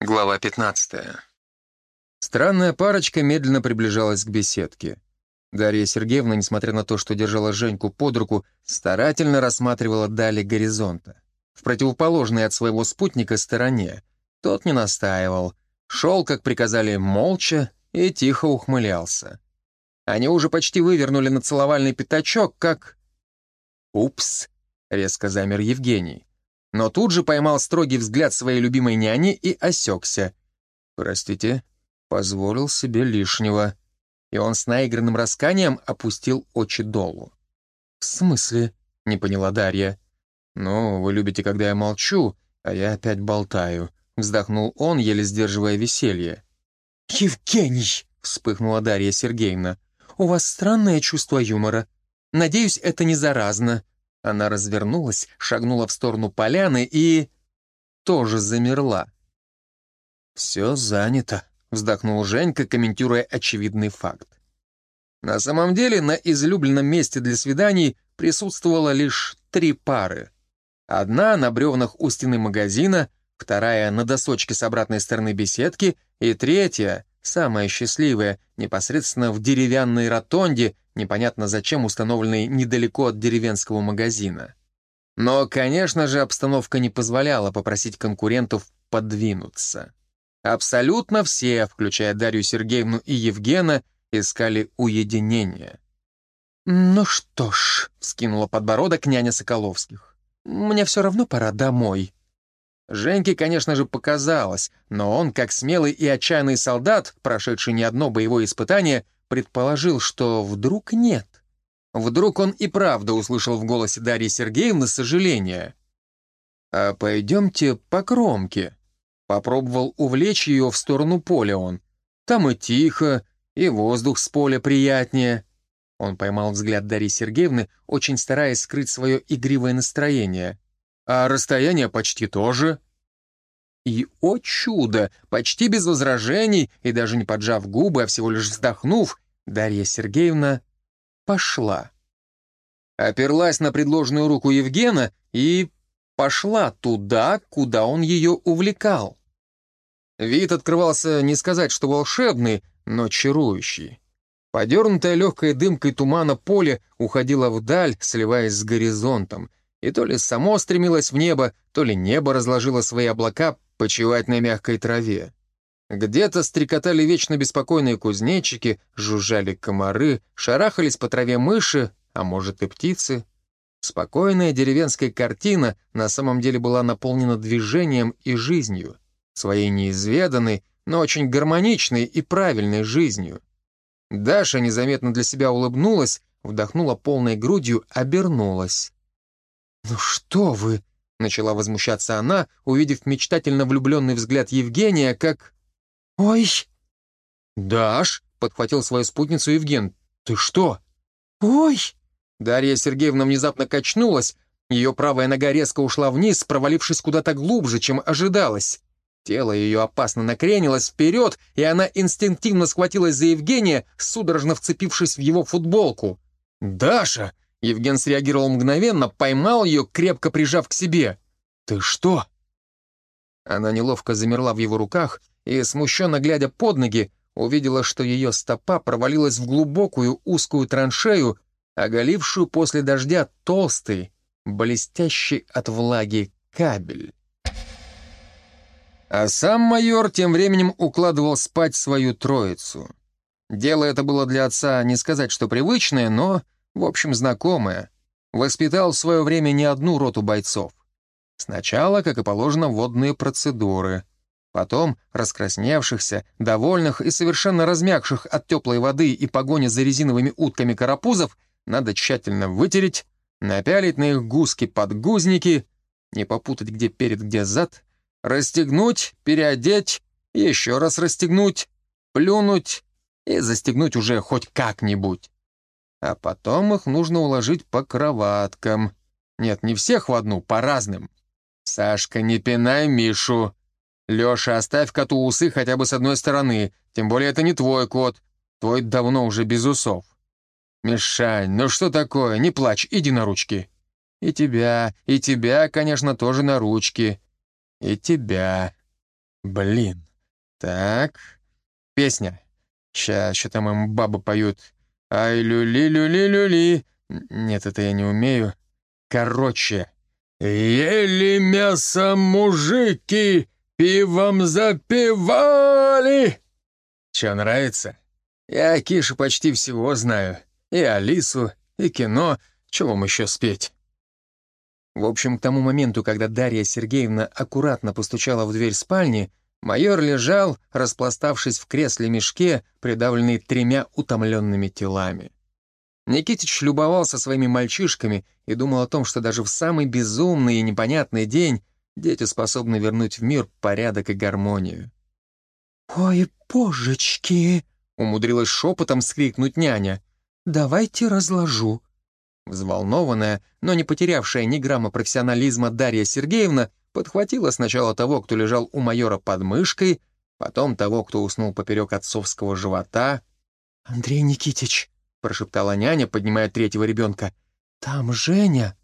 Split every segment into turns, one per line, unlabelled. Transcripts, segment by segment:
Глава 15.
Странная парочка медленно приближалась к беседке. Дарья Сергеевна, несмотря на то, что держала Женьку под руку, старательно рассматривала дали горизонта. В противоположной от своего спутника стороне. Тот не настаивал. Шел, как приказали, молча и тихо ухмылялся. Они уже почти вывернули на целовальный пятачок, как... «Упс!» — резко замер Евгений но тут же поймал строгий взгляд своей любимой няни и осекся. «Простите, позволил себе лишнего». И он с наигранным расканием опустил очи долу. «В смысле?» — не поняла Дарья. «Ну, вы любите, когда я молчу, а я опять болтаю», — вздохнул он, еле сдерживая веселье.
«Евгений!» — вспыхнула Дарья Сергеевна. «У вас странное чувство юмора. Надеюсь, это не заразно.
Она развернулась, шагнула в сторону поляны и... тоже замерла. «Все занято», — вздохнул Женька, комментируя очевидный факт. На самом деле, на излюбленном месте для свиданий присутствовало лишь три пары. Одна на бревнах у стены магазина, вторая на досочке с обратной стороны беседки и третья, самая счастливая, непосредственно в деревянной ротонде, непонятно зачем установленный недалеко от деревенского магазина. Но, конечно же, обстановка не позволяла попросить конкурентов подвинуться. Абсолютно все, включая Дарью Сергеевну и Евгена, искали уединения.
«Ну что ж», — скинула подбородок няня Соколовских, «мне все равно пора домой».
Женьке, конечно же, показалось, но он, как смелый и отчаянный солдат, прошедший не одно боевое испытание, предположил, что вдруг нет. Вдруг он и правда услышал в голосе Дарьи Сергеевны сожаление. «А пойдемте по кромке», — попробовал увлечь ее в сторону поля он. «Там и тихо, и воздух с поля приятнее». Он поймал взгляд Дарьи Сергеевны, очень стараясь скрыть свое игривое настроение. «А расстояние почти тоже», и, о чудо, почти без возражений и даже не поджав губы, а всего лишь вздохнув, Дарья Сергеевна пошла. Оперлась на предложенную руку Евгена и пошла туда, куда он ее увлекал. Вид открывался, не сказать, что волшебный, но чарующий. Подернутая легкой дымкой тумана поле уходило вдаль, сливаясь с горизонтом, и то ли само стремилось в небо, то ли небо разложило свои облака, почивать на мягкой траве. Где-то стрекотали вечно беспокойные кузнечики, жужжали комары, шарахались по траве мыши, а может и птицы. Спокойная деревенская картина на самом деле была наполнена движением и жизнью, своей неизведанной, но очень гармоничной и правильной жизнью. Даша незаметно для себя улыбнулась, вдохнула полной грудью, обернулась.
«Ну что вы!»
Начала возмущаться она, увидев мечтательно влюбленный взгляд Евгения, как...
«Ой!»
«Даш!» — подхватил свою спутницу Евген. «Ты что?»
«Ой!»
Дарья Сергеевна внезапно качнулась, ее правая нога резко ушла вниз, провалившись куда-то глубже, чем ожидалось. Тело ее опасно накренилось вперед, и она инстинктивно схватилась за Евгения, судорожно вцепившись в его футболку. «Даша!» Евген среагировал мгновенно, поймал ее, крепко прижав к себе. «Ты что?» Она неловко замерла в его руках и, смущенно глядя под ноги, увидела, что ее стопа провалилась в глубокую узкую траншею, оголившую после дождя толстый, блестящий от влаги кабель. А сам майор тем временем укладывал спать свою троицу. Дело это было для отца не сказать, что привычное, но в общем, знакомая. Воспитал в свое время не одну роту бойцов. Сначала, как и положено, водные процедуры. Потом раскрасневшихся, довольных и совершенно размягших от теплой воды и погони за резиновыми утками карапузов надо тщательно вытереть, напялить на их гуски подгузники, не попутать где перед, где зад, расстегнуть, переодеть, еще раз расстегнуть, плюнуть и застегнуть уже хоть как-нибудь а потом их нужно уложить по кроваткам. Нет, не всех в одну, по разным. Сашка, не пинай Мишу. Леша, оставь коту усы хотя бы с одной стороны, тем более это не твой кот. Твой давно уже без усов. Мишань, ну что такое, не плачь, иди на ручки. И тебя, и тебя, конечно, тоже на ручки. И тебя. Блин. Так. Песня. Сейчас, что там им бабы поют. Ай, люли-люли-люли. Нет, это я не умею. Короче. Ели мясо мужики, пивом запивали. Че, нравится? Я Киша почти всего знаю. И Алису, и кино. Чего вам еще спеть? В общем, к тому моменту, когда Дарья Сергеевна аккуратно постучала в дверь спальни, майор лежал, распластавшись в кресле-мешке, придавленный тремя утомленными телами. Никитич любовался своими мальчишками и думал о том, что даже в самый безумный и непонятный день дети способны вернуть в мир порядок и гармонию.
«Ой, божечки!»
— умудрилась шепотом скрикнуть няня.
«Давайте разложу.
Взволнованная, но не потерявшая ни грамма профессионализма Дарья Сергеевна подхватила сначала того, кто лежал у майора под мышкой, потом того, кто уснул поперек отцовского живота.
«Андрей Никитич», —
прошептала няня, поднимая третьего ребенка, —
«там Женя».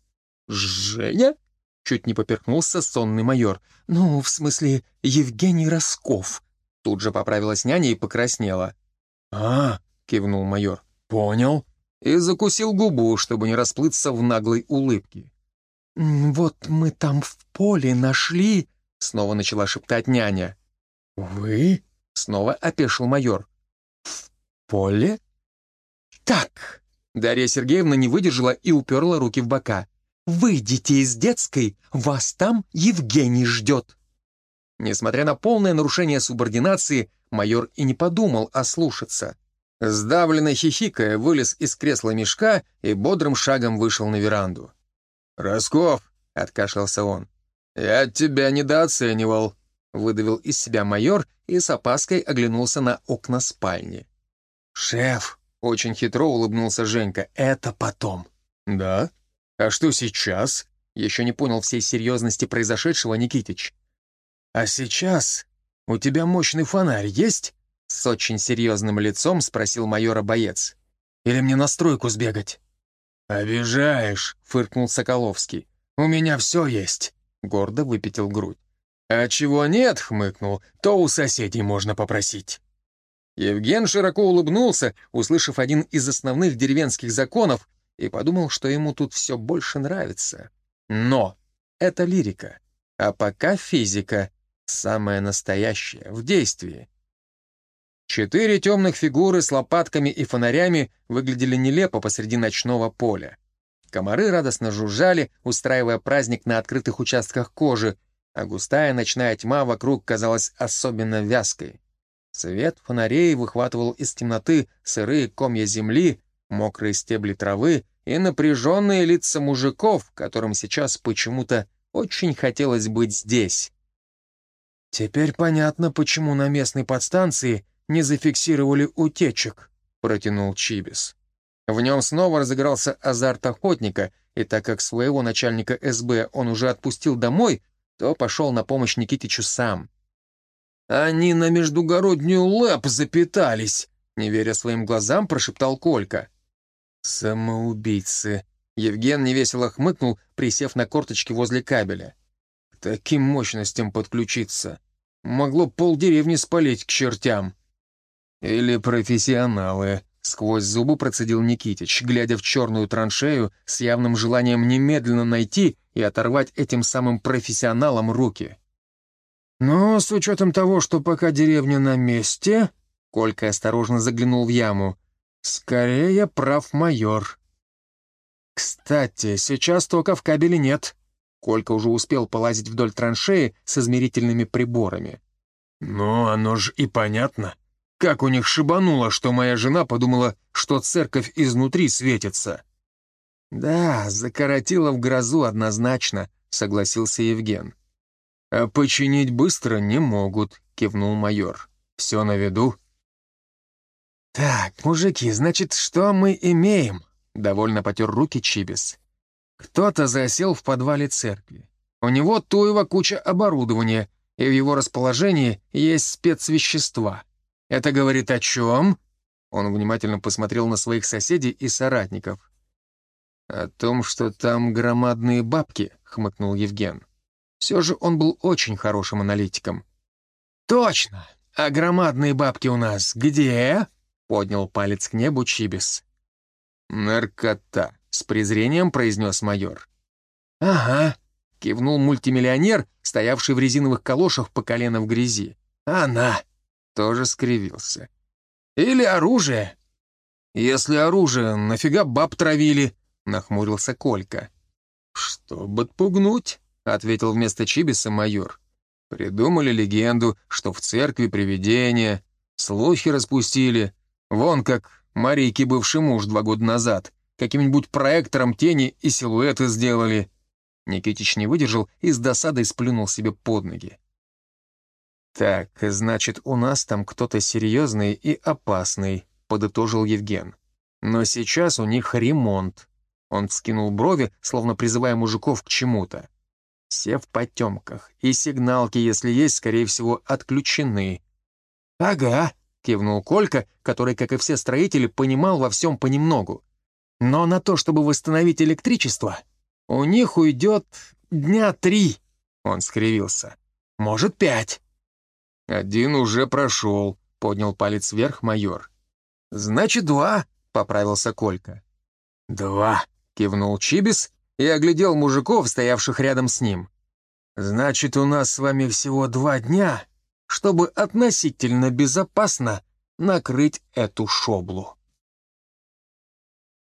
«Женя?» — чуть не поперхнулся сонный майор.
«Ну, в смысле, Евгений Росков».
Тут же поправилась няня и покраснела.
«А», —
кивнул майор, —
«понял»
и закусил губу, чтобы не расплыться в наглой улыбке.
«Вот мы там в поле нашли...»
— снова начала шептать няня.
«Вы?»
— снова опешил майор.
«В поле?»
«Так!» — Дарья Сергеевна не выдержала и уперла руки в бока.
«Выйдите из детской, вас там Евгений ждет!»
Несмотря на полное нарушение субординации, майор и не подумал ослушаться. Сдавленно хихикая, вылез из кресла мешка и бодрым шагом вышел на веранду. «Росков!» — откашлялся он. «Я тебя недооценивал», — выдавил из себя майор и с опаской оглянулся на окна спальни.
«Шеф!»
— очень хитро улыбнулся Женька.
«Это потом».
«Да? А что сейчас?» — еще не понял всей серьезности произошедшего Никитич.
«А сейчас у тебя мощный фонарь есть?»
С очень серьезным лицом спросил майора боец.
«Или мне на стройку сбегать?»
«Обижаешь», — фыркнул Соколовский.
«У меня все есть», —
гордо выпятил грудь.
«А чего нет», — хмыкнул, — «то у соседей можно попросить».
Евген широко улыбнулся, услышав один из основных деревенских законов, и подумал, что ему тут все больше нравится. Но это лирика, а пока физика, самая настоящая, в действии. Четыре темных фигуры с лопатками и фонарями выглядели нелепо посреди ночного поля. Комары радостно жужжали, устраивая праздник на открытых участках кожи, а густая ночная тьма вокруг казалась особенно вязкой. Свет фонарей выхватывал из темноты сырые комья земли, мокрые стебли травы и напряженные лица мужиков, которым сейчас почему-то очень хотелось быть здесь.
«Теперь понятно, почему на местной подстанции не зафиксировали утечек», — протянул Чибис.
В нем снова разыгрался азарт охотника, и так как своего начальника СБ он уже отпустил домой, то пошел на помощь Никитичу сам.
«Они на междугороднюю лэп запитались», —
не веря своим глазам, прошептал Колька.
«Самоубийцы», —
Евген невесело хмыкнул, присев на корточки возле кабеля.
«К таким мощностям подключиться. Могло полдеревни спалить к чертям».
«Или профессионалы», — сквозь зубы процедил Никитич, глядя в черную траншею с явным желанием немедленно найти и оторвать этим самым профессионалам руки.
«Но с учетом того, что пока деревня на месте...»
Колька осторожно заглянул в яму.
«Скорее прав майор». «Кстати, сейчас тока в кабеле нет».
Колька уже успел полазить вдоль траншеи с измерительными приборами.
«Ну, оно ж и понятно», как у них шибануло, что моя жена подумала, что церковь изнутри светится.
«Да, закоротила в грозу однозначно», — согласился Евген.
«А починить быстро не могут», — кивнул майор. «Все на виду».
«Так, мужики, значит, что мы имеем?» — довольно потер руки Чибис. «Кто-то засел в подвале церкви. У него туева куча оборудования, и в его расположении есть спецвещества. Это говорит о чем?» Он внимательно посмотрел на своих соседей и соратников. «О том, что там громадные бабки», — хмыкнул Евген. Все же он был очень хорошим аналитиком. «Точно! А громадные бабки у нас где?» — поднял палец к небу Чибис.
«Наркота», — с презрением произнес майор.
«Ага», — кивнул мультимиллионер, стоявший в резиновых калошах по колено в грязи. «Она!» — тоже скривился. «Или оружие!» «Если оружие, нафига баб травили?» — нахмурился Колька.
«Чтобы отпугнуть», — ответил вместо Чибиса майор. «Придумали легенду, что в церкви привидения, слухи распустили. Вон как Марийке бывший муж два года назад. Каким-нибудь проектором тени и силуэты сделали». Никитич не выдержал и с досадой сплюнул себе под ноги. «Так, значит, у нас там кто-то серьезный и опасный», — подытожил Евген. «Но сейчас у них ремонт. Он вскинул брови, словно призывая мужиков к чему-то. Все в потемках, и сигналки, если есть, скорее всего, отключены.
«Ага», — кивнул Колька, который, как и все строители, понимал во всем понемногу. «Но на то, чтобы восстановить электричество, у них уйдет дня три», — он скривился. «Может, пять».
«Один уже прошел», — поднял палец вверх майор.
«Значит, два», — поправился Колька.
«Два», —
кивнул Чибис и оглядел мужиков, стоявших рядом с ним. «Значит, у нас с вами всего два дня, чтобы относительно безопасно накрыть эту шоблу».